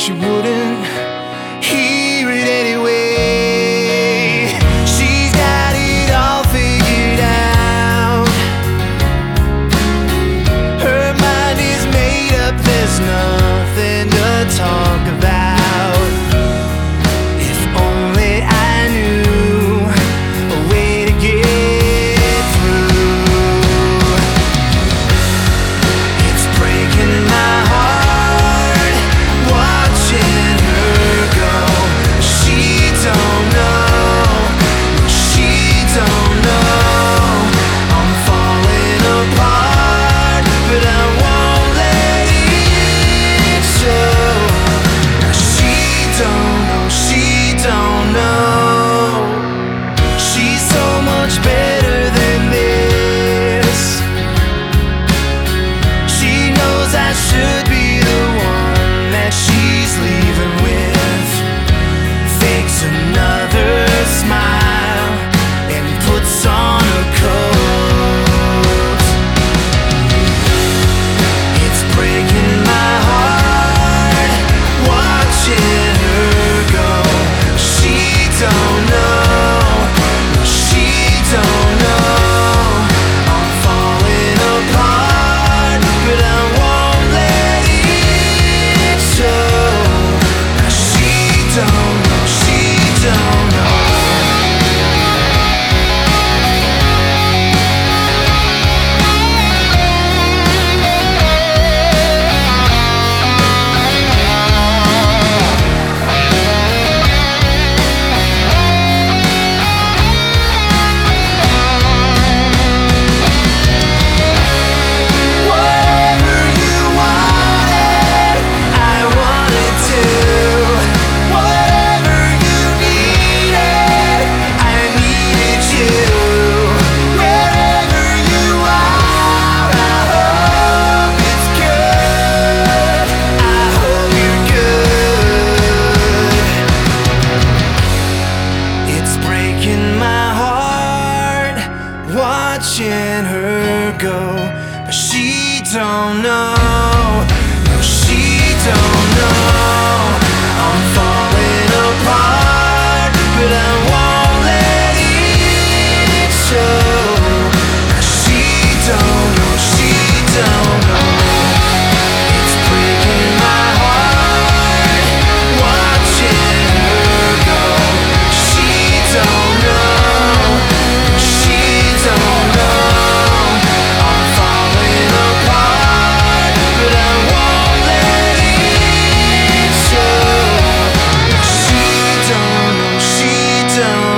she wouldn't watching her go, but she don't know. show